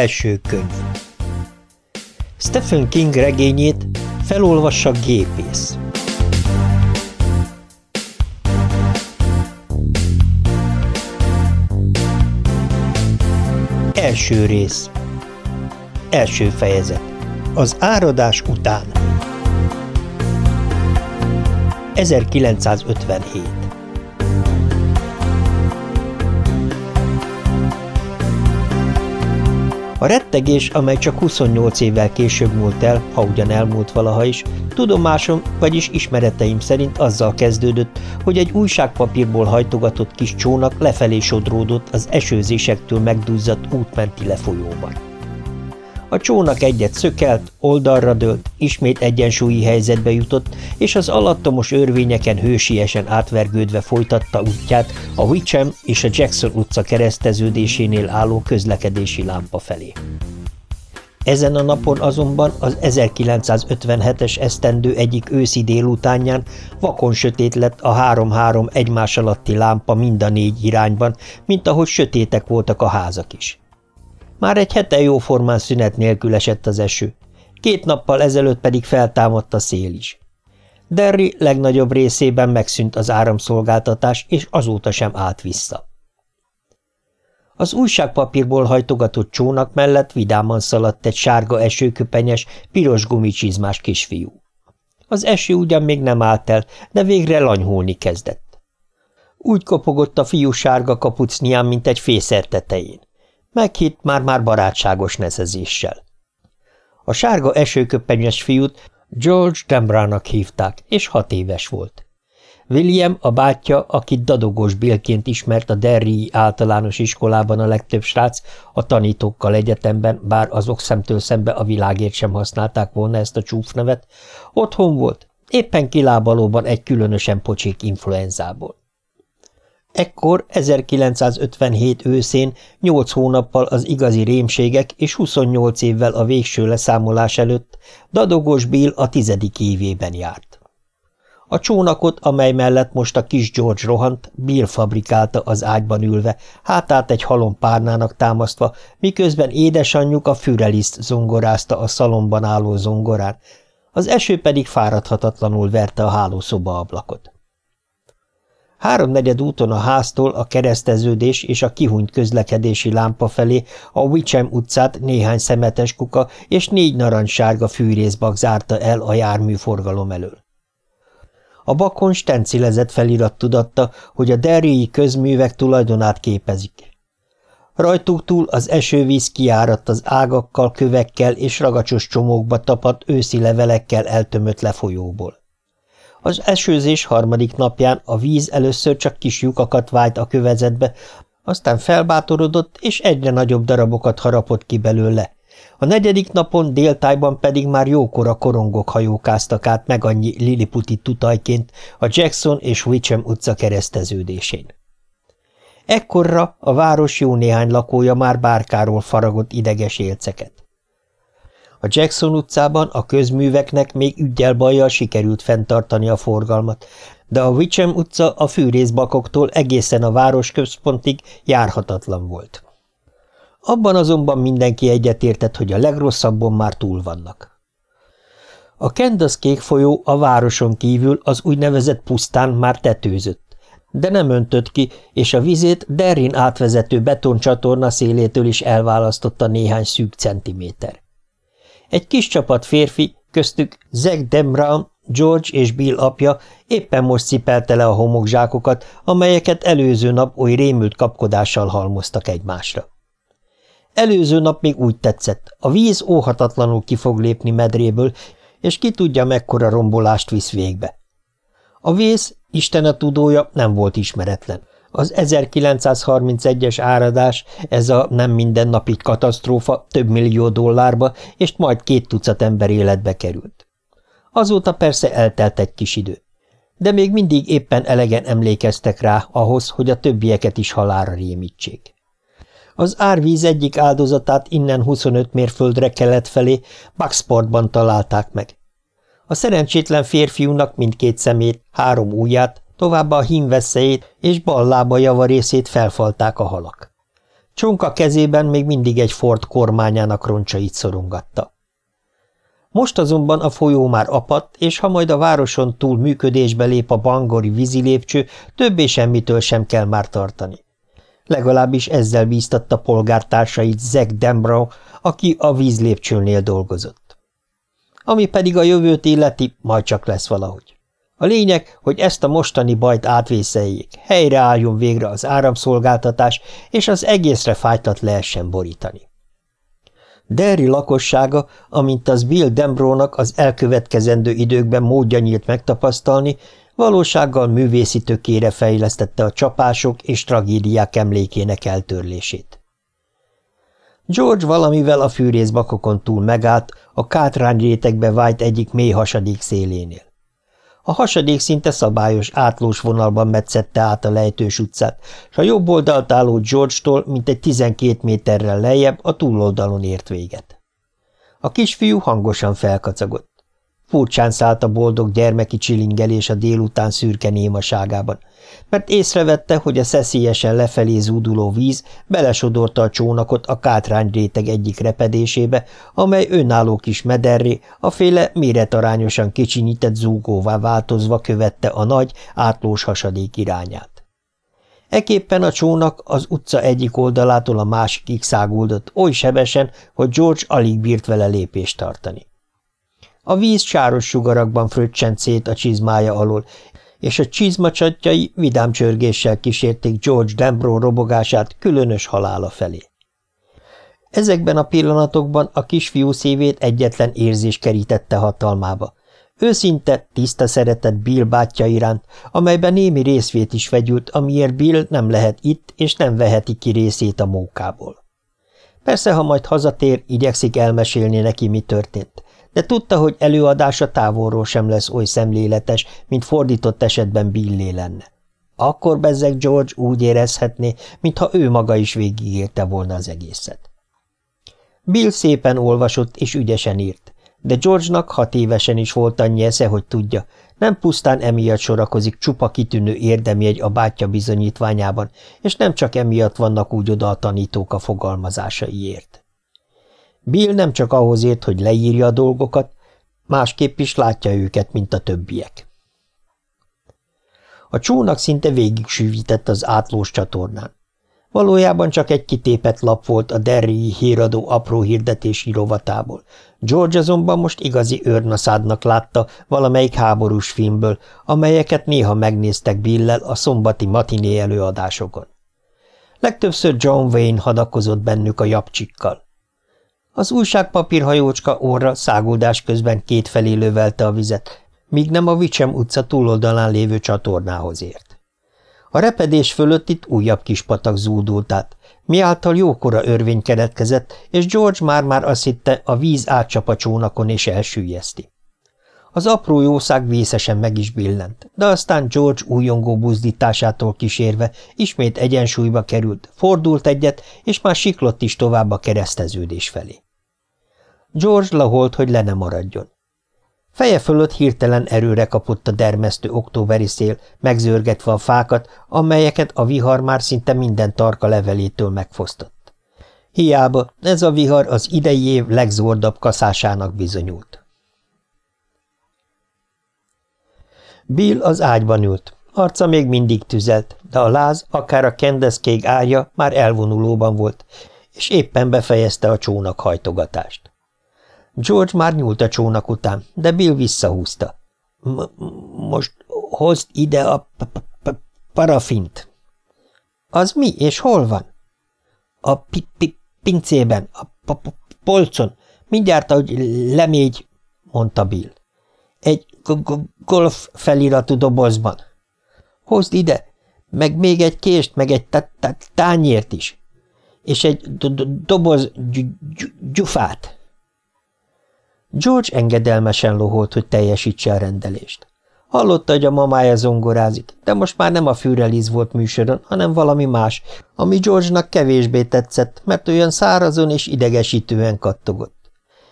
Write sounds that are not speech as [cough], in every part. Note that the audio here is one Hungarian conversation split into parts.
Első könyv. Stephen King regényét felolvassa gépész. Első rész. Első fejezet. Az áradás után. 1957 A rettegés, amely csak 28 évvel később múlt el, ha ugyan elmúlt valaha is, tudomásom, vagyis ismereteim szerint azzal kezdődött, hogy egy újságpapírból hajtogatott kis csónak lefelé sodródott az esőzésektől megduzzadt útmenti lefolyóban. A csónak egyet szökelt, oldalra dőlt, ismét egyensúlyi helyzetbe jutott, és az alattomos örvényeken hősiesen átvergődve folytatta útját a Wichem és a Jackson utca kereszteződésénél álló közlekedési lámpa felé. Ezen a napon azonban az 1957-es esztendő egyik őszi délutánján vakon sötét lett a három-három egymás alatti lámpa mind a négy irányban, mint ahogy sötétek voltak a házak is. Már egy hete jóformán szünet nélkül esett az eső, két nappal ezelőtt pedig feltámadt a szél is. Derry legnagyobb részében megszűnt az áramszolgáltatás, és azóta sem állt vissza. Az újságpapírból hajtogatott csónak mellett vidáman szaladt egy sárga esőköpenyes, piros gumicsizmás kisfiú. Az eső ugyan még nem állt el, de végre lanyhulni kezdett. Úgy kopogott a fiú sárga kapucnián, mint egy fészer tetején. Meghitt már-már barátságos nezezéssel. A sárga esőköpenyes fiút George Dembrának hívták, és hat éves volt. William, a bátyja, akit dadogós Billként ismert a Derry általános iskolában a legtöbb srác, a tanítókkal egyetemben, bár azok szemtől szembe a világért sem használták volna ezt a csúfnevet, otthon volt, éppen kilábalóban egy különösen pocsék influenzából. Ekkor 1957 őszén, nyolc hónappal az igazi rémségek és 28 évvel a végső leszámolás előtt Dadogos Bill a tizedik évében járt. A csónakot, amely mellett most a kis George rohant, Bill fabrikálta az ágyban ülve, hátát egy halom párnának támasztva, miközben édesanyjuk a füreliszt zongorázta a szalomban álló zongorán, az eső pedig fáradhatatlanul verte a hálószoba ablakot. Háromnegyed úton a háztól a kereszteződés és a kihunyt közlekedési lámpa felé a Wichem utcát néhány szemetes kuka és négy narancssárga fűrészbak zárta el a járműforgalom elől. A bakon stencilezett felirat tudatta, hogy a derélyi közművek tulajdonát képezik. Rajtuk túl az esővíz kiáradt az ágakkal, kövekkel és ragacsos csomókba tapadt őszi levelekkel eltömött lefolyóból. Az esőzés harmadik napján a víz először csak kis lyukakat vájt a kövezetbe, aztán felbátorodott, és egyre nagyobb darabokat harapott ki belőle. A negyedik napon déltájban pedig már jókora korongok hajókáztak át meg annyi liliputi tutajként a Jackson és Wichem utca kereszteződésén. Ekkorra a város jó néhány lakója már bárkáról faragott ideges élceket. A Jackson utcában a közműveknek még ügyel-bajjal sikerült fenntartani a forgalmat, de a Wichem utca a fűrészbakoktól egészen a városközpontig járhatatlan volt. Abban azonban mindenki egyetértett, hogy a legrosszabbon már túl vannak. A Kendas kék folyó a városon kívül az úgynevezett pusztán már tetőzött, de nem öntött ki, és a vizét Derrin átvezető betoncsatorna szélétől is elválasztotta néhány szűk centiméter. Egy kis csapat férfi, köztük Zack Demram, George és Bill apja éppen most cipelte le a homokzsákokat, amelyeket előző nap oly rémült kapkodással halmoztak egymásra. Előző nap még úgy tetszett, a víz óhatatlanul ki fog lépni medréből, és ki tudja, mekkora rombolást visz végbe. A vész, Isten a tudója, nem volt ismeretlen. Az 1931-es áradás, ez a nem mindennapi katasztrófa több millió dollárba, és majd két tucat ember életbe került. Azóta persze eltelt egy kis idő. De még mindig éppen elegen emlékeztek rá ahhoz, hogy a többieket is halára rémítsék. Az árvíz egyik áldozatát innen 25 mérföldre kelet felé Bucksportban találták meg. A szerencsétlen férfiúnak mindkét szemét, három ujját, továbbá a hímveszélyét és bal lába java részét felfalták a halak. Csonka kezében még mindig egy Ford kormányának roncsait szorongatta. Most azonban a folyó már apadt, és ha majd a városon túl működésbe lép a bangori vízilépcső, többé semmitől sem kell már tartani. Legalábbis ezzel bíztatta polgártársait Zack Dembrow, aki a vízlépcsőnél dolgozott. Ami pedig a jövőt illeti, majd csak lesz valahogy. A lényeg, hogy ezt a mostani bajt átvészeljék, helyreálljon végre az áramszolgáltatás, és az egészre fájtat lehessen borítani. Derry lakossága, amint az Bill Dembrónak az elkövetkezendő időkben módja nyílt megtapasztalni, valósággal művészi tökére fejlesztette a csapások és tragédiák emlékének eltörlését. George valamivel a fűrészbakokon túl megállt, a kátrány rétegbe vájt egyik mély hasadék szélénél. A hasadék szinte szabályos, átlós vonalban metszette át a lejtős utcát, és a jobb oldalt álló George-tól mintegy 12 méterrel lejjebb a túloldalon ért véget. A kisfiú hangosan felkacagott. Furcsán szállt a boldog gyermeki csilingelés a délután szürke némaságában, mert észrevette, hogy a szeszélyesen lefelé zúduló víz belesodorta a csónakot a kátrány réteg egyik repedésébe, amely önálló kis mederré, a féle méretarányosan kicsinyített zúgóvá változva követte a nagy, átlós hasadék irányát. Eképpen a csónak az utca egyik oldalától a másikig száguldott oly sebesen, hogy George alig bírt vele lépést tartani. A víz sáros sugarakban fröccsent szét a csizmája alól, és a csizmacsatjai vidám csörgéssel kísérték George Dembro robogását különös halála felé. Ezekben a pillanatokban a kisfiú szívét egyetlen érzés kerítette hatalmába. Őszinte, tiszta szeretett Bill bátyja iránt, amelyben némi részvét is vegyült, amiért Bill nem lehet itt, és nem veheti ki részét a mókából. Persze, ha majd hazatér, igyekszik elmesélni neki, mi történt, de tudta, hogy előadása távolról sem lesz oly szemléletes, mint fordított esetben Billé lenne. Akkor bezzeg George úgy érezhetné, mintha ő maga is végigérte volna az egészet. Bill szépen olvasott és ügyesen írt, de George-nak hat évesen is volt annyi esze, hogy tudja, nem pusztán emiatt sorakozik csupa kitűnő érdemjegy a bátyja bizonyítványában, és nem csak emiatt vannak úgy oda a tanítók a fogalmazásaiért. Bill nem csak ahhoz ért, hogy leírja a dolgokat, másképp is látja őket, mint a többiek. A csónak szinte végig sűvített az átlós csatornán. Valójában csak egy kitépet lap volt a Derry híradó apró hirdetési rovatából. George azonban most igazi őrnaszádnak látta valamelyik háborús filmből, amelyeket néha megnéztek Billel a szombati matiné előadásokon. Legtöbbször John Wayne hadakozott bennük a japcsikkal. Az újságpapírhajócska orra száguldás közben kétfelé lövelte a vizet, míg nem a Vicsem utca túloldalán lévő csatornához ért. A repedés fölött itt újabb kis patak zúdult át, miáltal jókora örvény keretkezett, és George már-már azt hitte, a víz átcsap a csónakon és elsüllyeszti. Az apró jószág vészesen meg is billent, de aztán George újongó buzdításától kísérve ismét egyensúlyba került, fordult egyet, és már siklott is tovább a kereszteződés felé. George laholt, hogy le ne maradjon. Feje fölött hirtelen erőre kapott a dermesztő októberi szél, megzörgetve a fákat, amelyeket a vihar már szinte minden tarka levelétől megfosztott. Hiába, ez a vihar az idei év legzordabb kaszásának bizonyult. Bill az ágyban ült. Arca még mindig tüzelt, de a láz, akár a kendeszkék árja már elvonulóban volt, és éppen befejezte a csónak hajtogatást. George már nyúlt a csónak után, de Bill visszahúzta. – Most hozd ide a parafint. – Az mi, és hol van? – A pi pi pincében, a polcon, mindjárt, ahogy lemégy, mondta Bill. Egy golf feliratú dobozban. Hozd ide, meg még egy kést, meg egy tányért is, és egy doboz gyufát. George engedelmesen loholt, hogy teljesítse a rendelést. Hallotta, hogy a mamája zongorázik, de most már nem a Füreliz volt műsoron, hanem valami más, ami George-nak kevésbé tetszett, mert olyan szárazon és idegesítően kattogott.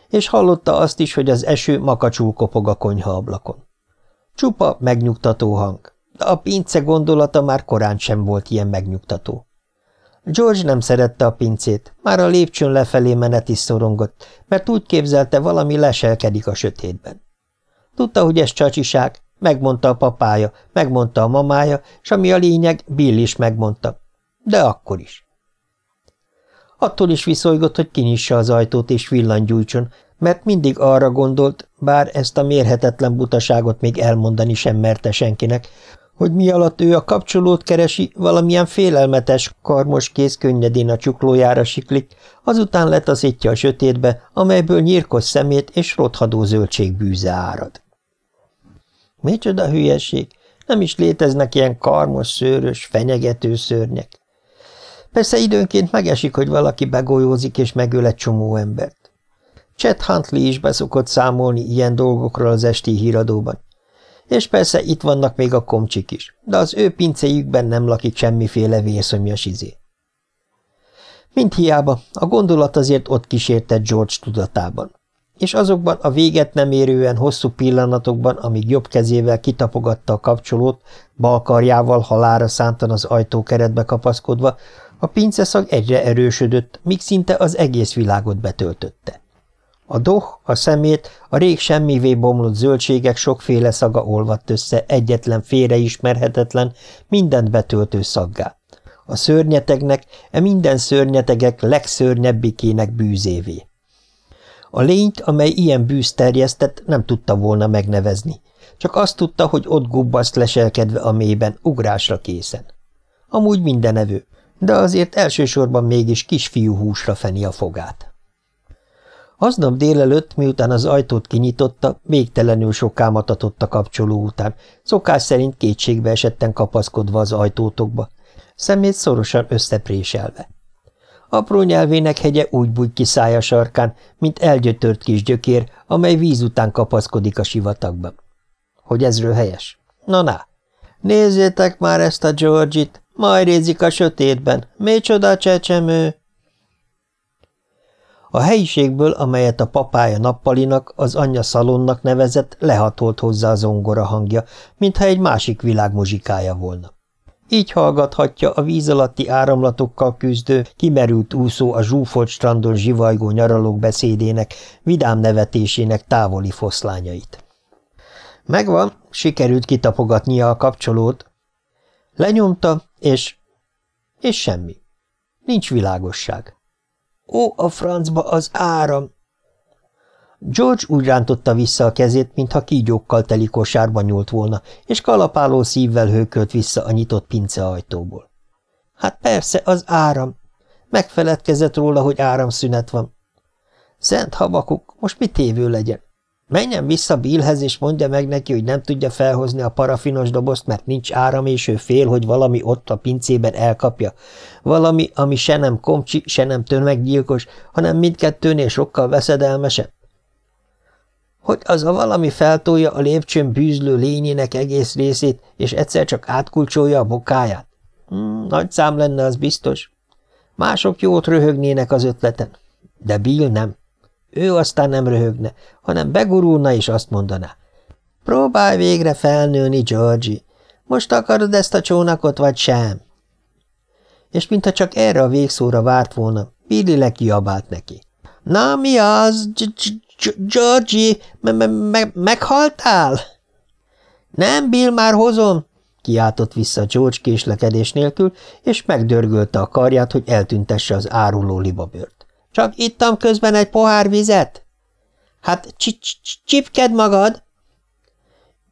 És hallotta azt is, hogy az eső makacsul kopog a konyha ablakon. Csupa megnyugtató hang, de a pince gondolata már korán sem volt ilyen megnyugtató. George nem szerette a pincét, már a lépcsőn lefelé menet is szorongott, mert úgy képzelte, valami leselkedik a sötétben. Tudta, hogy ez csacsiság, megmondta a papája, megmondta a mamája, és ami a lényeg, Bill is megmondta. De akkor is. Attól is viszolygott, hogy kinyissa az ajtót és villangyújtson, mert mindig arra gondolt, bár ezt a mérhetetlen butaságot még elmondani sem merte senkinek, hogy mi alatt ő a kapcsolót keresi, valamilyen félelmetes, karmos kéz könnyedén a csuklójára siklik, azután letaszítja a sötétbe, amelyből nyírkos szemét és rothadó zöldség bűze árad. Micsoda hülyeség! Nem is léteznek ilyen karmos, szőrös, fenyegető szörnyek. Persze időnként megesik, hogy valaki begolyózik és megöl egy csomó embert. Chet Huntley is beszokott számolni ilyen dolgokról az esti híradóban. És persze itt vannak még a komcsik is, de az ő pincéjükben nem lakik semmiféle vérszomjas izé. Mint hiába, a gondolat azért ott kísértett George tudatában. És azokban a véget nem érően hosszú pillanatokban, amíg jobb kezével kitapogatta a kapcsolót, bal karjával halára szántan az ajtókeretbe kapaszkodva, a pinceszag egyre erősödött, míg szinte az egész világot betöltötte. A doh, a szemét, a rég semmivé bomlott zöldségek sokféle szaga olvadt össze egyetlen félreismerhetetlen, mindent betöltő szaggá. A szörnyetegnek, e minden szörnyetegek legszörnyebbikének bűzévé. A lényt, amely ilyen bűz terjesztett, nem tudta volna megnevezni. Csak azt tudta, hogy ott gubbaszt leselkedve a mélyben, ugrásra készen. Amúgy mindenevő, de azért elsősorban mégis kisfiú húsra feni a fogát. Aznap délelőtt, miután az ajtót kinyitotta, végtelenül soká matatott a kapcsoló után, szokás szerint kétségbe esetten kapaszkodva az ajtótokba, szemét szorosan összepréselve. Apró nyelvének hegye úgy bújt ki szája sarkán, mint elgyötört kis gyökér, amely víz után kapaszkodik a sivatagban. Hogy ezről helyes? Na, na! Nézzétek már ezt a Georgit! Majd rézik a sötétben. Micsoda csecsemő! A helyiségből, amelyet a papája nappalinak, az anyja szalonnak nevezett, lehatolt hozzá a zongora hangja, mintha egy másik világ muzsikája volna. Így hallgathatja a víz alatti áramlatokkal küzdő, kimerült úszó a zsúfolt strandon zsivajgó nyaralók beszédének, vidám nevetésének távoli foszlányait. Megvan, sikerült kitapogatnia a kapcsolót. Lenyomta, és... és semmi. Nincs világosság. Ó, a francba az áram! George úgy rántotta vissza a kezét, mintha kígyókkal teli kosárba nyúlt volna, és kalapáló szívvel hőkölt vissza a nyitott pinceajtóból. Hát persze, az áram. Megfeledkezett róla, hogy áramszünet van. Szent habakuk, most mit tévő legyen? Menjen vissza Billhez, és mondja meg neki, hogy nem tudja felhozni a parafinos dobozt, mert nincs áram, és ő fél, hogy valami ott a pincében elkapja. Valami, ami se nem komcsi, se nem tömeggyilkos, hanem mindkettőnél sokkal veszedelmesebb. Hogy az a valami feltolja a lépcsőn bűzlő lényének egész részét, és egyszer csak átkulcsolja a bokáját? Hmm, nagy szám lenne, az biztos. Mások jót röhögnének az ötleten, de Bill nem. Ő aztán nem röhögne, hanem begurulna és azt mondaná. Próbálj végre felnőni, Georgie. Most akarod ezt a csónakot, vagy sem? És mintha csak erre a végszóra várt volna, Billy lekiabált neki. Na, mi az, Georgie, meghaltál? Nem, Bill, már hozom, kiáltott vissza George késlekedés nélkül, és megdörgölte a karját, hogy eltüntesse az áruló libabört. Csak ittam közben egy pohár vizet. Hát csipked magad!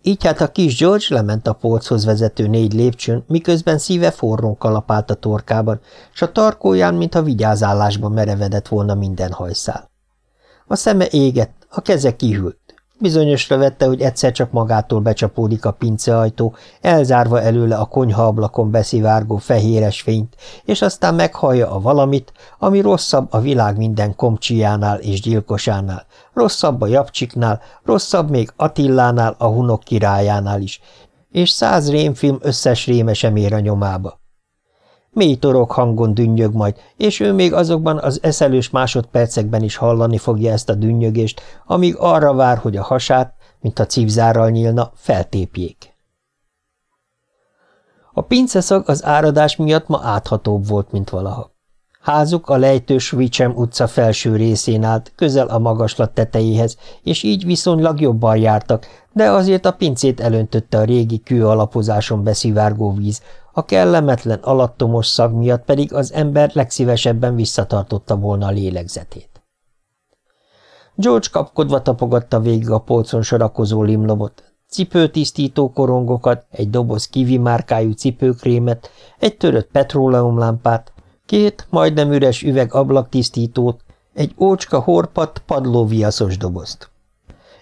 Így hát a kis George lement a polchoz vezető négy lépcsőn, miközben szíve forrón kalapált a torkában, s a tarkóján, mintha vigyázállásban merevedett volna minden hajszál. A szeme égett, a keze kihűlt. Bizonyosra vette, hogy egyszer csak magától becsapódik a pinceajtó, elzárva előle a konyhaablakon beszivárgó fehéres fényt, és aztán meghallja a valamit, ami rosszabb a világ minden komcsijánál és gyilkosánál, rosszabb a Japcsiknál, rosszabb még Attillánál, a hunok királyánál is, és száz rémfilm összes réme sem a nyomába. Mély torok hangon dünnyög majd, és ő még azokban az eszelős másodpercekben is hallani fogja ezt a dünnyögést, amíg arra vár, hogy a hasát, mint a cívzárral nyílna, feltépjék. A pinceszag az áradás miatt ma áthatóbb volt, mint valaha. Házuk a lejtős Wichem utca felső részén állt, közel a magaslat tetejéhez, és így viszonylag jobban jártak, de azért a pincét elöntötte a régi kő alapozáson beszivárgó víz, a kellemetlen alattomos szag miatt pedig az ember legszívesebben visszatartotta volna a lélegzetét. George kapkodva tapogatta végig a polcon sorakozó limlomot, cipőtisztító korongokat, egy doboz kivi márkájú cipőkrémet, egy törött petróleumlámpát, két majdnem üres üveg ablaktisztítót, egy ócska horpat padlóviaszos dobozt.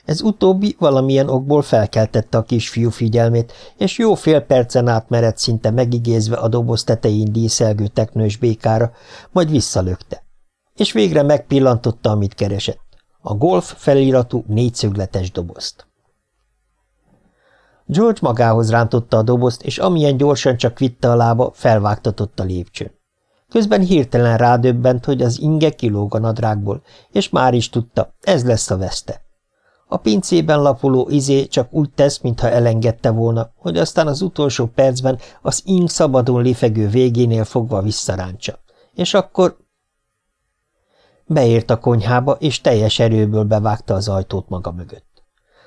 Ez utóbbi valamilyen okból felkeltette a kisfiú figyelmét, és jó fél percen át merett szinte megigézve a doboz tetején díszelgő teknős békára, majd visszalökte. És végre megpillantotta, amit keresett. A golf feliratú négyszögletes dobozt. George magához rántotta a dobozt, és amilyen gyorsan csak vitte a lába, felvágtatott a lépcsőn. Közben hirtelen rádöbbent, hogy az inge kilóg a nadrágból, és már is tudta, ez lesz a veszte. A pincében lapuló izé csak úgy tesz, mintha elengedte volna, hogy aztán az utolsó percben az ing szabadon lifegő végénél fogva visszaráncsa. És akkor... Beért a konyhába, és teljes erőből bevágta az ajtót maga mögött.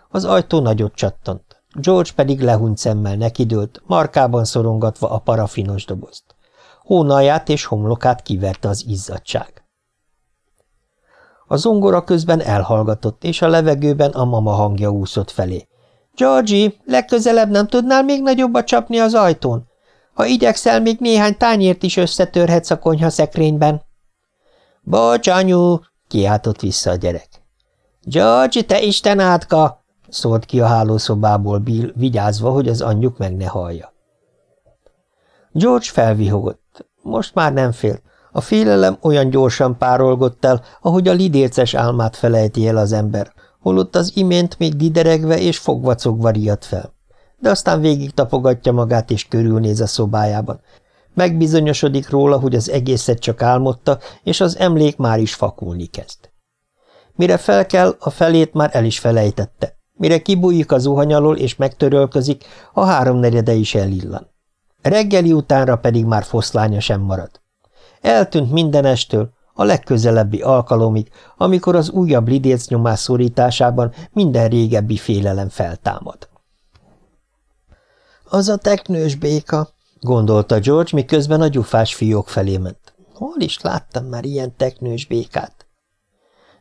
Az ajtó nagyot csattant, George pedig lehunyt szemmel nekidőlt, markában szorongatva a parafinos dobozt. Hónalját és homlokát kiverte az izzadság. A zongora közben elhallgatott, és a levegőben a mama hangja úszott felé. – Georgie, legközelebb nem tudnál még nagyobbat csapni az ajtón? Ha igyekszel, még néhány tányért is összetörhetsz a konyha szekrényben. – Bocs, anyu! – kiáltott vissza a gyerek. – Georgie, te isten átka! – szólt ki a hálószobából Bill, vigyázva, hogy az anyjuk meg ne hallja. George felvihogott. Most már nem félt. A félelem olyan gyorsan párolgott el, ahogy a lidérces álmát felejti el az ember, holott az imént még dideregve és fogvacogva riadt fel. De aztán végig tapogatja magát és körülnéz a szobájában. Megbizonyosodik róla, hogy az egészet csak álmodta, és az emlék már is fakulni kezd. Mire fel kell, a felét már el is felejtette. Mire kibújik a zuhany és megtörölközik, a háromnegyede is elillan. Reggeli utánra pedig már foszlánya sem marad. Eltűnt mindenestől, a legközelebbi alkalomig, amikor az újabb lidérc nyomás szorításában minden régebbi félelem feltámad. Az a teknős béka, gondolta George, miközben a gyufás fiók felé ment. Hol is láttam már ilyen teknős békát?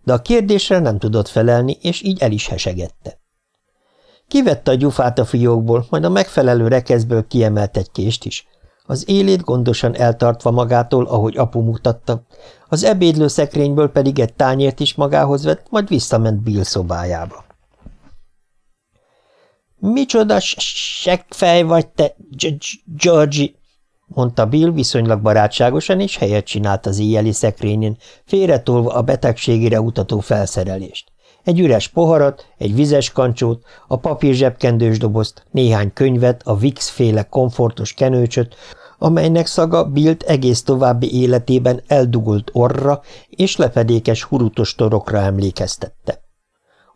De a kérdésre nem tudott felelni, és így el is hesegette. Kivette a gyufát a fiókból, majd a megfelelő rekeszből kiemelt egy kést is, az élét gondosan eltartva magától, ahogy apu mutatta, az ebédlő szekrényből pedig egy tányért is magához vett, majd visszament Bill szobájába. – Micsoda seggfej vagy te, Georgie! – mondta Bill viszonylag barátságosan, és helyet csinált az éjjeli szekrényen, félretolva a betegségére utató felszerelést egy üres poharat, egy vizes kancsót, a papír zsebkendős dobozt, néhány könyvet, a Vix-féle komfortos kenőcsöt, amelynek szaga Bilt egész további életében eldugult orra és lepedékes hurutos torokra emlékeztette.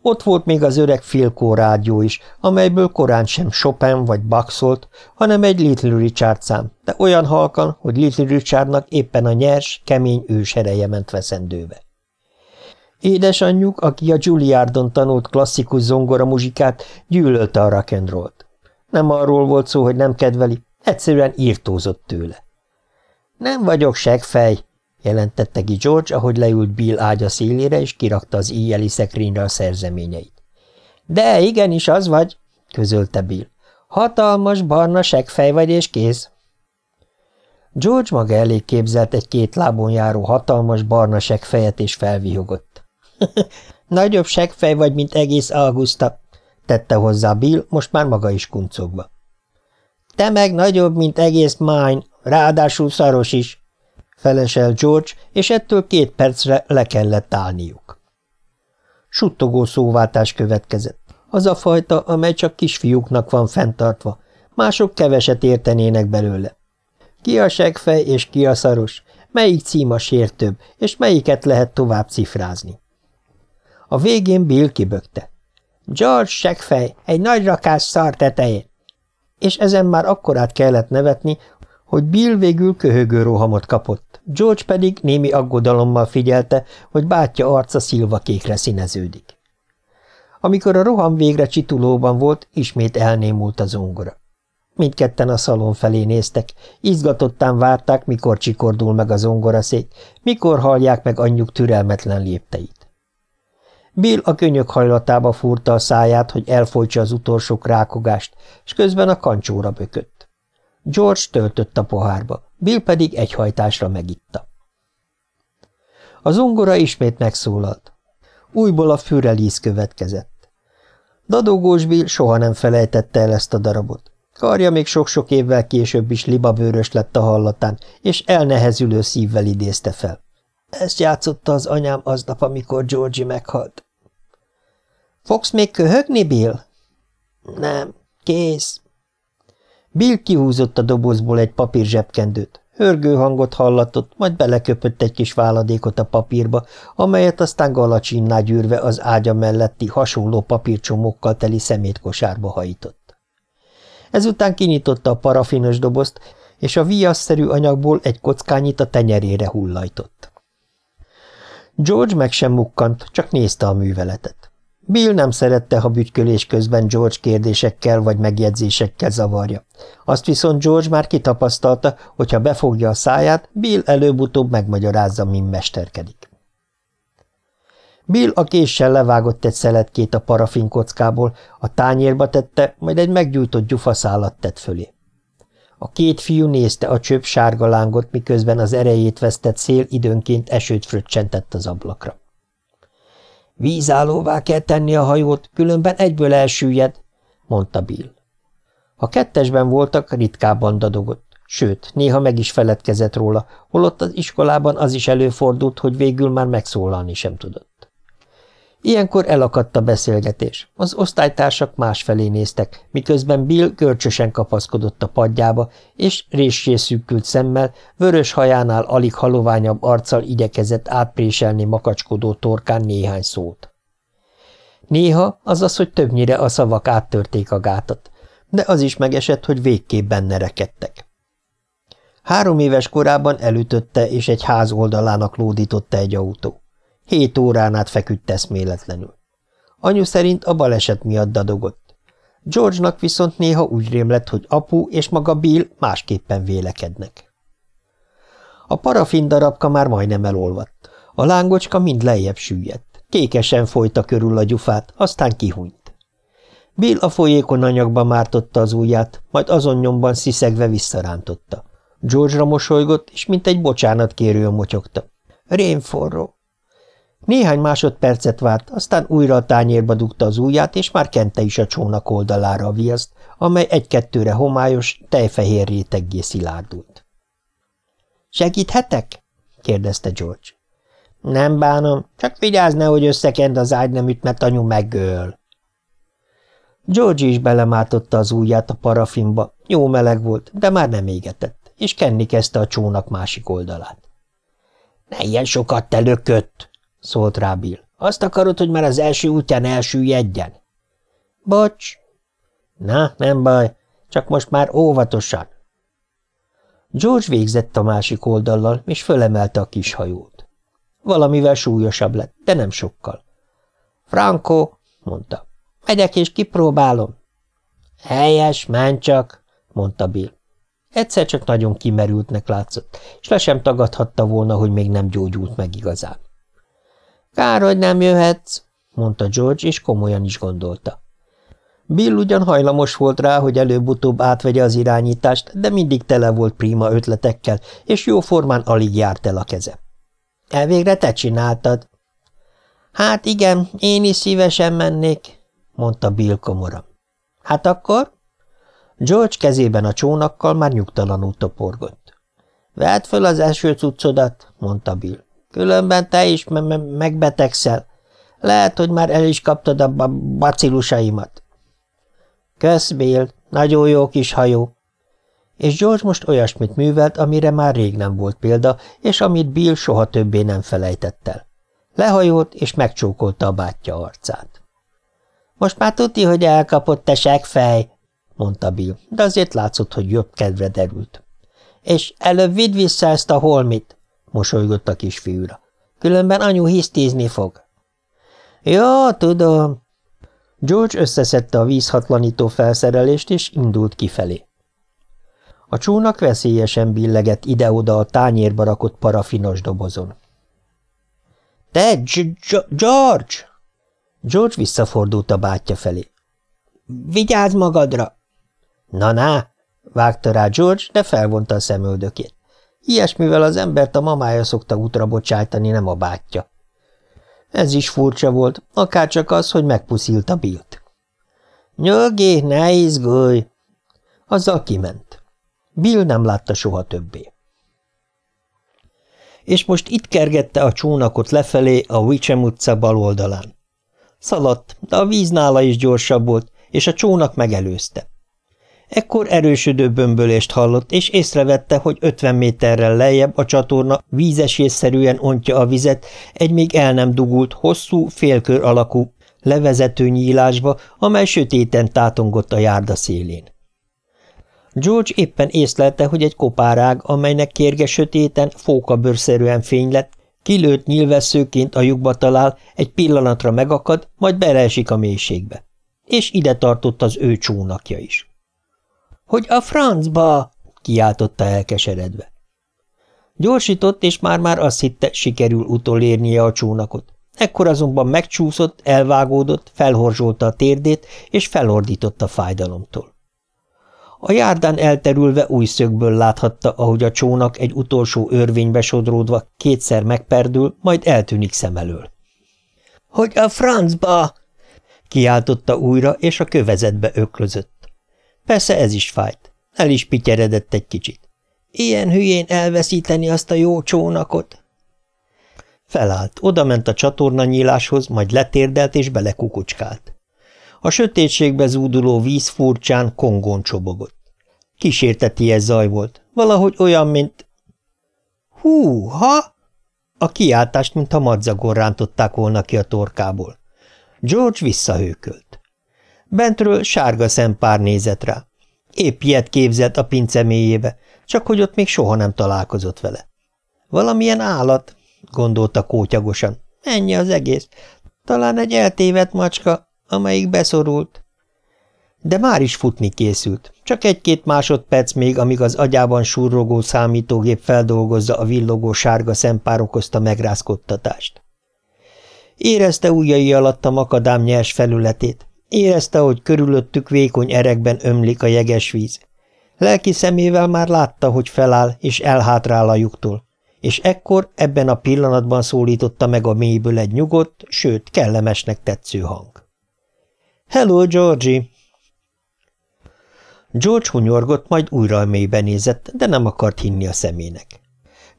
Ott volt még az öreg Filkó rádió is, amelyből korán sem Chopin vagy Bach hanem egy Little Richard szám, de olyan halkan, hogy Little Richardnak éppen a nyers, kemény ősereje ment veszendőbe. Édesanyjuk, aki a Juilliardon tanult klasszikus zongora muzsikát, gyűlölte a rock'n'rollt. Nem arról volt szó, hogy nem kedveli, egyszerűen írtózott tőle. Nem vagyok segfej, jelentette ki George, ahogy leült Bill ágya szélére, és kirakta az íjjeli szekrényre a szerzeményeit. De igenis az vagy, közölte Bill. Hatalmas, barna segfej vagy, és kész. George maga elé képzelt egy két lábon járó hatalmas, barna segfejet, és felvihogott. [laughs] Nagyobb segfej vagy, mint egész Augusta, tette hozzá Bill, most már maga is kuncogva. Te meg nagyobb, mint egész mine, ráadásul szaros is, felesel George, és ettől két percre le kellett állniuk. Suttogó szóváltás következett. Az a fajta, amely csak kisfiúknak van fenntartva, mások keveset értenének belőle. Ki a segfej és ki a szaros, melyik cím a sértőbb, és melyiket lehet tovább cifrázni. A végén Bill kibökte. George seggfej, egy nagy rakás szar tetején. és ezen már akkorát kellett nevetni, hogy Bill végül köhögő rohamot kapott, George pedig némi aggodalommal figyelte, hogy bátyja arca szilvakékre színeződik. Amikor a roham végre csitulóban volt, ismét elnémult a zongora. Mindketten a szalon felé néztek, izgatottan várták, mikor csikordul meg a zongoraszék, mikor hallják meg anyjuk türelmetlen lépteit. Bill a könyök hajlatába fúrta a száját, hogy elfolytsa az utolsó rákogást, és közben a kancsóra bökött. George töltött a pohárba, Bill pedig egy hajtásra megitta. A zongora ismét megszólalt. Újból a fürelíz következett. Dadogós Bill soha nem felejtette el ezt a darabot. Karja még sok-sok évvel később is libabőrös lett a hallatán, és elnehezülő szívvel idézte fel. Ezt játszotta az anyám aznap, amikor Georgie meghalt. Fogsz még köhögni, Bill? Nem, kész. Bill kihúzott a dobozból egy papír zsebkendőt. Hörgő hangot hallatott, majd beleköpött egy kis váladékot a papírba, amelyet aztán galacsinná gyűrve az ágya melletti hasonló papírcsomókkal teli szemétkosárba hajított. Ezután kinyitotta a parafinos dobozt, és a viaszszerű anyagból egy kockányit a tenyerére hullajtott. George meg sem mukkant, csak nézte a műveletet. Bill nem szerette, ha bütykölés közben George kérdésekkel vagy megjegyzésekkel zavarja. Azt viszont George már kitapasztalta, hogy ha befogja a száját, Bill előbb-utóbb megmagyarázza, min mesterkedik. Bill a késsel levágott egy szeletkét a parafin kockából, a tányérba tette, majd egy meggyújtott gyufaszálat tett fölé. A két fiú nézte a csöp sárga lángot, miközben az erejét vesztett szél időnként esőt fröccsentett az ablakra. Vízállóvá kell tenni a hajót, különben egyből elsüllyed, mondta Bill. Ha kettesben voltak, ritkábban dadogott, sőt, néha meg is feledkezett róla, holott az iskolában az is előfordult, hogy végül már megszólalni sem tudott. Ilyenkor elakadt a beszélgetés. Az osztálytársak másfelé néztek, miközben Bill görcsösen kapaszkodott a padjába, és réssé szűkült szemmel, vörös hajánál alig haloványabb arccal igyekezett átpréselni makacskodó torkán néhány szót. Néha, azaz, hogy többnyire a szavak áttörték a gátat, de az is megesett, hogy végképp benne rekedtek. Három éves korában elütötte, és egy ház oldalának lódította egy autó. Hét órán át feküdt eszméletlenül. Anyu szerint a baleset miatt dadogott. George-nak viszont néha úgy rémlett, hogy apu és maga Bill másképpen vélekednek. A parafin darabka már majdnem elolvadt. A lángocska mind lejjebb süllyedt. Kékesen folyta körül a gyufát, aztán kihunyt. Bill a folyékony anyagba mártotta az ujját, majd azon nyomban sziszegve visszarántotta. George-ra mosolygott, és mint egy bocsánat kérő motyogta. Rémforró. Néhány másodpercet várt, aztán újra a tányérba dugta az ujját, és már kente is a csónak oldalára a viaszt, amely egy-kettőre homályos, tejfehér réteggé szilárdult. – Segíthetek? – kérdezte George. – Nem bánom, csak vigyázz ne, hogy összekend az ágyneműt, mert anyu megöl. George is belemártotta az ujját a parafinba, jó meleg volt, de már nem égetett, és kenni kezdte a csónak másik oldalát. – Ne ilyen sokat te lökött! Szólt rá Bill. Azt akarod, hogy már az első útján elsüllyedjen? Bocs. Na, nem baj, csak most már óvatosan. George végzett a másik oldallal, és fölemelte a kis hajót. Valamivel súlyosabb lett, de nem sokkal. Franco, mondta, megyek és kipróbálom. Helyes, menj csak, mondta Bill. Egyszer csak nagyon kimerültnek látszott, és le sem tagadhatta volna, hogy még nem gyógyult meg igazán. Kár, hogy nem jöhetsz, mondta George, és komolyan is gondolta. Bill ugyan hajlamos volt rá, hogy előbb-utóbb átvegye az irányítást, de mindig tele volt prima ötletekkel, és jóformán alig járt el a keze. Elvégre te csináltad. Hát igen, én is szívesen mennék, mondta Bill komoran. Hát akkor? George kezében a csónakkal már nyugtalanul toporgott. Vedd föl az első cuccodat, mondta Bill. Különben te is me me megbetegszel. Lehet, hogy már el is kaptad a bacilusaimat. Kösz, Bill, nagyon jó kis hajó. És George most olyasmit művelt, amire már rég nem volt példa, és amit Bill soha többé nem felejtett el. Lehajolt, és megcsókolta a bátyja arcát. Most már tuti, hogy elkapott te fej, mondta Bill, de azért látszott, hogy jobb kedvre derült. És előbb vidd vissza ezt a holmit, mosolygott a kisfiúra. Különben anyu hisztízni fog. Ja, tudom. George összeszedte a vízhatlanító felszerelést, és indult kifelé. A csónak veszélyesen billegett ide-oda a tányérba rakott parafinos dobozon. – Te, George! George visszafordult a bátyja felé. – Vigyázz magadra! – Na-na! – vágta rá George, de felvonta a szemöldökét. Ilyesmivel az embert a mamája szokta útra bocsájtani, nem a bátyja. Ez is furcsa volt, akárcsak az, hogy megpuszilta Bilt. – Nyugi, ne izgulj! Azzal kiment. Bill nem látta soha többé. És most itt kergette a csónakot lefelé a Wichem utca bal oldalán. Szaladt, de a víz nála is gyorsabb volt, és a csónak megelőzte. Ekkor erősödő bömbölést hallott, és észrevette, hogy ötven méterrel lejjebb a csatorna vízesésszerűen ontja a vizet egy még el nem dugult, hosszú, félkör alakú, levezető nyílásba, amely sötéten tátongott a járda szélén. George éppen észlelte, hogy egy kopárág, amelynek kérge sötéten, fókabőrszerűen fény lett, kilőtt nyilvesszőként a lyukba talál, egy pillanatra megakad, majd beleesik a mélységbe. És ide tartott az ő csónakja is. – Hogy a francba! – kiáltotta elkeseredve. Gyorsított, és már-már azt hitte, sikerül utolérnie a csónakot. Ekkor azonban megcsúszott, elvágódott, felhorzsolta a térdét, és felordított a fájdalomtól. A járdán elterülve új szögből láthatta, ahogy a csónak egy utolsó örvénybe sodródva kétszer megperdül, majd eltűnik szem elől. – Hogy a francba! – kiáltotta újra, és a kövezetbe öklözött. Persze ez is fájt. El is pityeredett egy kicsit. Ilyen hülyén elveszíteni azt a jó csónakot. Felállt, odament a csatorna nyíláshoz, majd letérdelt és belekukucskált. A sötétségbe zúduló víz furcsán kongón csobogott. Kísérteties zaj volt, valahogy olyan, mint... Hú, ha! A kiáltást, mintha madzagon rántották volna ki a torkából. George visszahőkölt. Bentről sárga szempár nézett rá. Épp ilyet képzett a pince mélyébe, csak hogy ott még soha nem találkozott vele. Valamilyen állat, gondolta kótyagosan. Ennyi az egész. Talán egy eltévedt macska, amelyik beszorult. De már is futni készült. Csak egy-két másodperc még, amíg az agyában surrogó számítógép feldolgozza a villogó sárga szempár okozta megrázkodtatást. Érezte ujjai alatt a makadám nyers felületét. Érezte, hogy körülöttük vékony erekben ömlik a jeges víz. Lelki szemével már látta, hogy feláll és elhátrál a lyuktól, és ekkor ebben a pillanatban szólította meg a mélyből egy nyugodt, sőt, kellemesnek tetsző hang. – Hello, Georgie! George hunyorgott, majd újra a mélybe nézett, de nem akart hinni a szemének.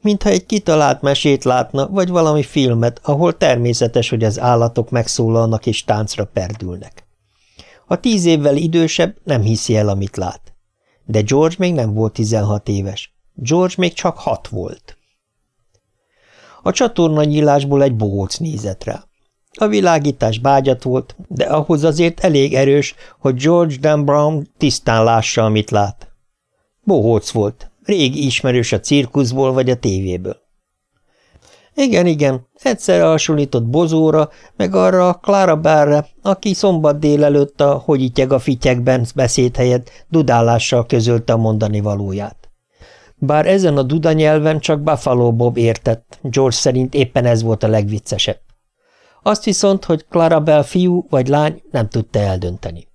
Mintha egy kitalált mesét látna, vagy valami filmet, ahol természetes, hogy az állatok megszólalnak és táncra perdülnek. A tíz évvel idősebb nem hiszi el, amit lát. De George még nem volt tizenhat éves. George még csak hat volt. A csatorna nyílásból egy bohóc nézett rá. A világítás bágyat volt, de ahhoz azért elég erős, hogy George Dan Brown tisztán lássa, amit lát. Bohóc volt, régi ismerős a cirkuszból vagy a tévéből. Igen, igen, egyszerre hasonlított Bozóra, meg arra a Clara Bellre, aki szombat délelőtt a hogy ityeg a fityekben beszéd helyett dudálással közölte a mondani valóját. Bár ezen a duda nyelven csak Buffalo Bob értett, George szerint éppen ez volt a legviccesebb. Azt viszont, hogy Clara Bell fiú vagy lány nem tudta eldönteni.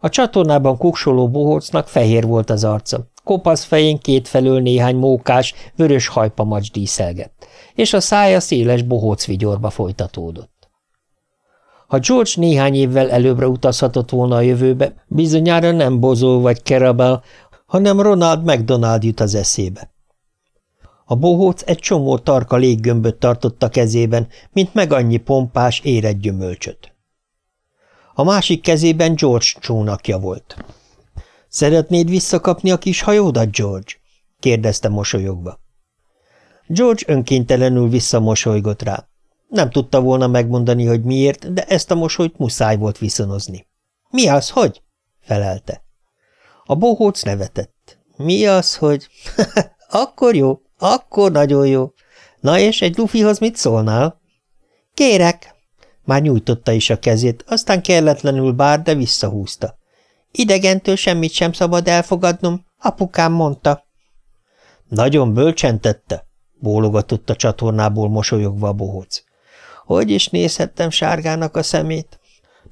A csatornában kuksoló bohócnak fehér volt az arca, kopasz fején kétfelől néhány mókás, vörös hajpamacs díszelgett, és a szája széles bohóc vigyorba folytatódott. Ha George néhány évvel előbbre utazhatott volna a jövőbe, bizonyára nem Bozó vagy Kerabel, hanem Ronald McDonald jut az eszébe. A bohóc egy csomó tarka léggömböt tartott a kezében, mint meg annyi pompás, érett gyümölcsöt. A másik kezében George csónakja volt. – Szeretnéd visszakapni a kis hajódat, George? – kérdezte mosolyogva. George önkéntelenül visszamosolygott rá. Nem tudta volna megmondani, hogy miért, de ezt a mosolyt muszáj volt viszonozni. – Mi az, hogy? – felelte. A bohóc nevetett. Mi az, hogy... [laughs] akkor jó, akkor nagyon jó. Na és egy lufihoz mit szólnál? Kérek. Már nyújtotta is a kezét, aztán kelletlenül bár, de visszahúzta. Idegentől semmit sem szabad elfogadnom, apukám mondta. Nagyon bölcsen tette, bólogatott a csatornából mosolyogva a bohóc. Hogy is nézhettem sárgának a szemét?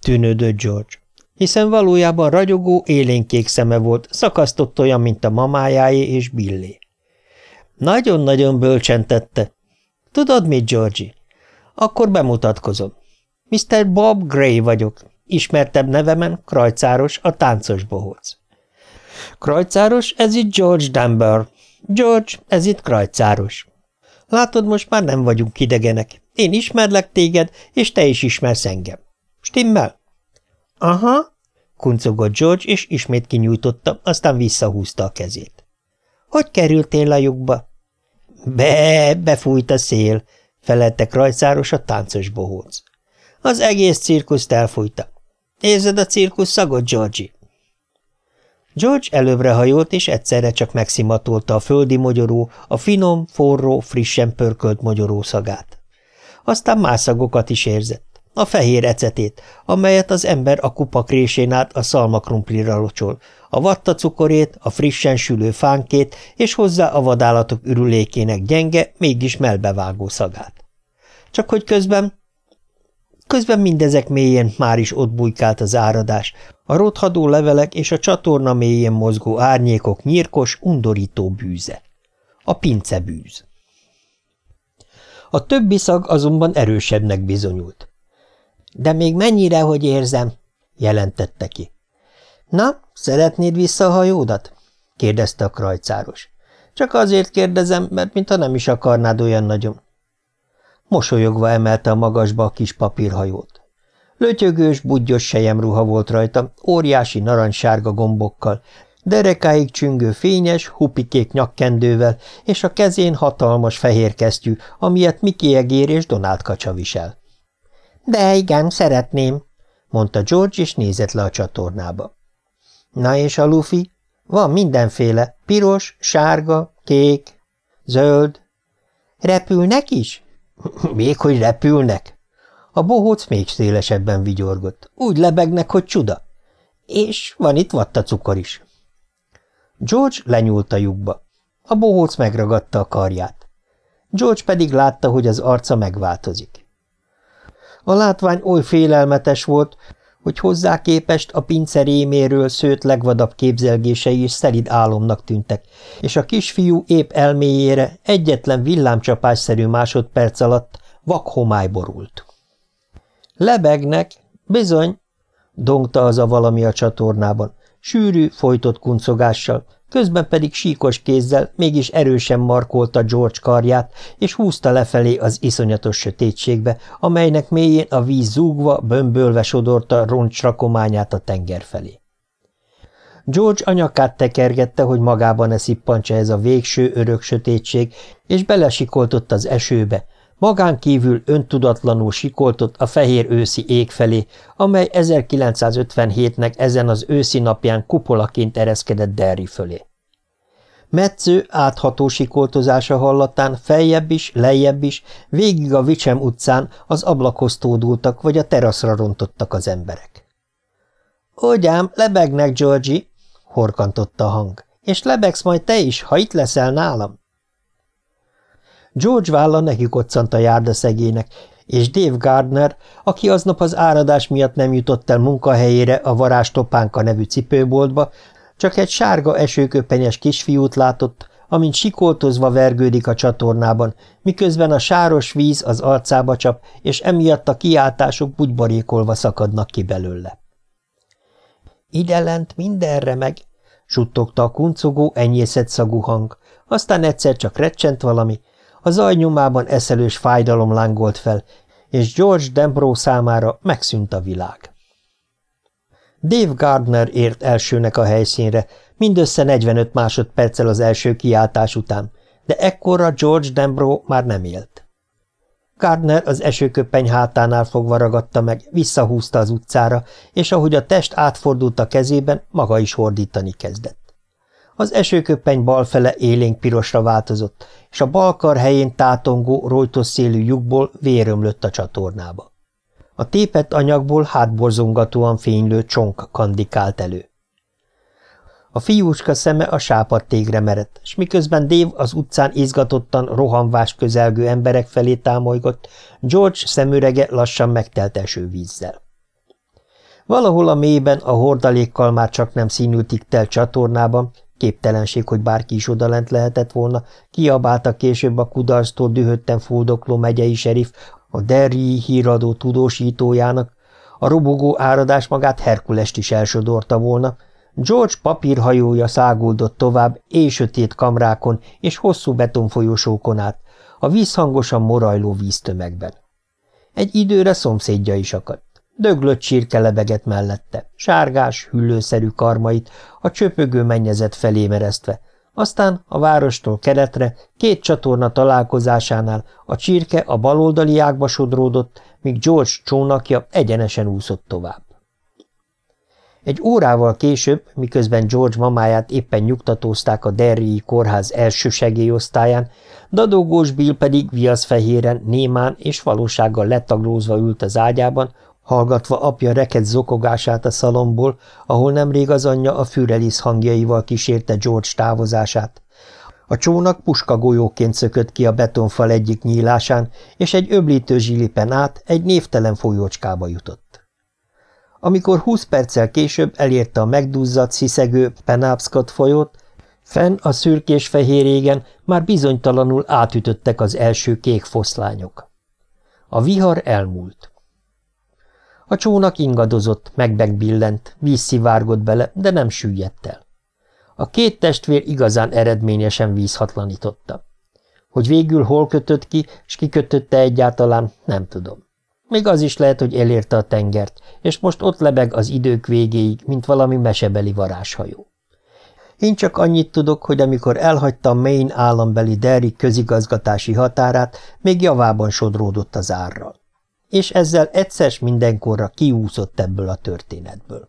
Tűnődött George hiszen valójában ragyogó, élénkék szeme volt, szakasztott olyan, mint a mamájáé és Billé. Nagyon-nagyon bölcsen tette. Tudod mit, Georgie? Akkor bemutatkozom. Mr. Bob Gray vagyok, ismertebb nevemen Krajcáros, a táncos bohóc. Krajcáros, ez itt George Dunbar. George, ez itt Krajcáros. Látod, most már nem vagyunk idegenek. Én ismerlek téged, és te is ismersz engem. Stimmel? Aha, kuncogott George, és ismét kinyújtotta, aztán visszahúzta a kezét. Hogy kerültél a lyukba? Be, befújt a szél, feleltek rajzáros a táncos bohóc. Az egész cirkuszt elfújta. Érzed a cirkusz szagot, Georgie? George előbbre hajolt, és egyszerre csak megszimatolta a földi mogyoró, a finom, forró, frissen pörkölt mogyoró szagát. Aztán más szagokat is érzett a fehér ecetét, amelyet az ember a kupakrésén át a szalmakrumplira locsol, a vattacukorét, a frissen sülő fánkét, és hozzá a vadállatok ürülékének gyenge, mégis melbevágó szagát. Csak hogy közben... Közben mindezek mélyén már is ott bujkált az áradás, a rothadó levelek és a csatorna mélyén mozgó árnyékok nyírkos, undorító bűze. A pincebűz. A többi szag azonban erősebbnek bizonyult. De még mennyire, hogy érzem? jelentette ki. Na, szeretnéd vissza a hajódat? kérdezte a krajcáros. Csak azért kérdezem, mert mintha nem is akarnád olyan nagyon. Mosolyogva emelte a magasba a kis papírhajót. Lötyögős, budgyos sejemruha volt rajta, óriási narancssárga gombokkal, derekáig csüngő fényes, hupikék nyakkendővel, és a kezén hatalmas fehér kesztyű, amilyet Mickey Egér és Donald kacsa visel. De igen, szeretném, mondta George, és nézett le a csatornába. Na és a lufi? Van mindenféle, piros, sárga, kék, zöld. Repülnek is? Még hogy repülnek? A bohóc még szélesebben vigyorgott. Úgy lebegnek, hogy csuda. És van itt vattacukor is. George lenyúlt a lyukba. A bohóc megragadta a karját. George pedig látta, hogy az arca megváltozik. A látvány oly félelmetes volt, hogy hozzá képest a pince réméről szőtt legvadabb képzelgései is szelid álomnak tűntek, és a kisfiú épp elméjére egyetlen villámcsapásszerű másodperc alatt vakhomály borult. Lebegnek, bizony, dongta az a valami a csatornában, sűrű, folytott kuncogással, közben pedig síkos kézzel mégis erősen markolta George karját, és húzta lefelé az iszonyatos sötétségbe, amelynek mélyén a víz zúgva, bömbölve sodorta roncsrakományát a tenger felé. George anyakát tekergette, hogy magában ne szippantsa ez a végső örök sötétség, és belesikoltott az esőbe, magán kívül öntudatlanul sikoltott a fehér őszi ég felé, amely 1957-nek ezen az őszi napján kupolaként ereszkedett Derry fölé. Metsző átható sikoltozása hallatán feljebb is, lejjebb is, végig a Vicsem utcán az ablakhoz tódultak, vagy a teraszra rontottak az emberek. – Ugyám, lebegnek, Georgie! – horkantotta a hang. – És lebegsz majd te is, ha itt leszel nálam? George válla neki koccant a járda szegének, és Dave Gardner, aki aznap az áradás miatt nem jutott el munkahelyére a varázs Topánka nevű cipőboltba, csak egy sárga esőköpenyes kisfiút látott, amint sikoltozva vergődik a csatornában, miközben a sáros víz az arcába csap, és emiatt a kiáltások bugybarékolva szakadnak ki belőle. Ide lent mindenre meg, suttogta a kuncogó, enyészett szagú hang, aztán egyszer csak recsent valami, a zaj nyomában eszelős fájdalom lángolt fel, és George Dembro számára megszűnt a világ. Dave Gardner ért elsőnek a helyszínre, mindössze 45 másodperccel az első kiáltás után, de ekkorra George Dembro már nem élt. Gardner az esőköppeny hátánál fogva ragadta meg, visszahúzta az utcára, és ahogy a test átfordult a kezében, maga is hordítani kezdett. Az esőköppeny bal fele élénk pirosra változott, és a balkar helyén tátongó, rojtos szélű lyukból vérömlött a csatornába. A tépett anyagból hátborzongatóan fénylő csonk kandikált elő. A fiúcska szeme a sápad tégre merett, és miközben Dave az utcán izgatottan rohanvás közelgő emberek felé támolygott, George szemürege lassan megtelt esővízzel. Valahol a mélyben, a hordalékkal már csak nem színültig telt csatornában, képtelenség, hogy bárki is odalent lehetett volna, kiabálta később a kudarctól dühötten fuldokló megyei serif a Derry híradó tudósítójának, a robogó áradás magát Herkulest is elsodorta volna, George papírhajója száguldott tovább éjsötét kamrákon és hosszú betonfolyosókon át, a vízhangosan morajló víztömegben. Egy időre szomszédja is akadt. Döglött sírke lebegett mellette, sárgás, hüllőszerű karmait a csöpögő mennyezet felé meresztve, aztán a várostól keletre, két csatorna találkozásánál a csirke a baloldali ágba sodródott, míg George csónakja egyenesen úszott tovább. Egy órával később, miközben George mamáját éppen nyugtatózták a Derryi kórház első segélyosztályán, dadogós Bill pedig viaszfehéren, némán és valósággal letaglózva ült az ágyában, hallgatva apja reked zokogását a szalomból, ahol nemrég az anyja a fürelisz hangjaival kísérte George távozását. A csónak puskagolyóként szökött ki a betonfal egyik nyílásán, és egy öblítő zsilipen át egy névtelen folyócskába jutott. Amikor húsz perccel később elérte a megduzzadt, sziszegő Penobscot folyót, fenn a szürkés-fehér égen már bizonytalanul átütöttek az első kék foszlányok. A vihar elmúlt. A csónak ingadozott, megbekbillent, víz szivárgott bele, de nem süllyedt el. A két testvér igazán eredményesen vízhatlanította. Hogy végül hol kötött ki, és kikötötte egyáltalán, nem tudom. Még az is lehet, hogy elérte a tengert, és most ott lebeg az idők végéig, mint valami mesebeli varázshajó. Én csak annyit tudok, hogy amikor elhagytam Maine állambeli Derry közigazgatási határát, még javában sodródott az árral. És ezzel egyszer mindenkorra kiúszott ebből a történetből.